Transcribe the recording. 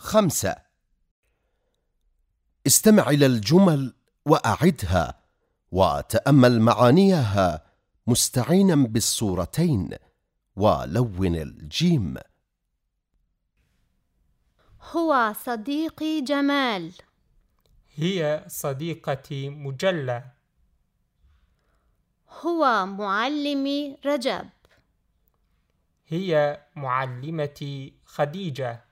خمسة. استمع إلى الجمل وأعدها وتأمل معانيها مستعينا بالصورتين ولون الجيم. هو صديقي جمال. هي صديقتي مجلة. هو معلمي رجب. هي معلمتي خديجة.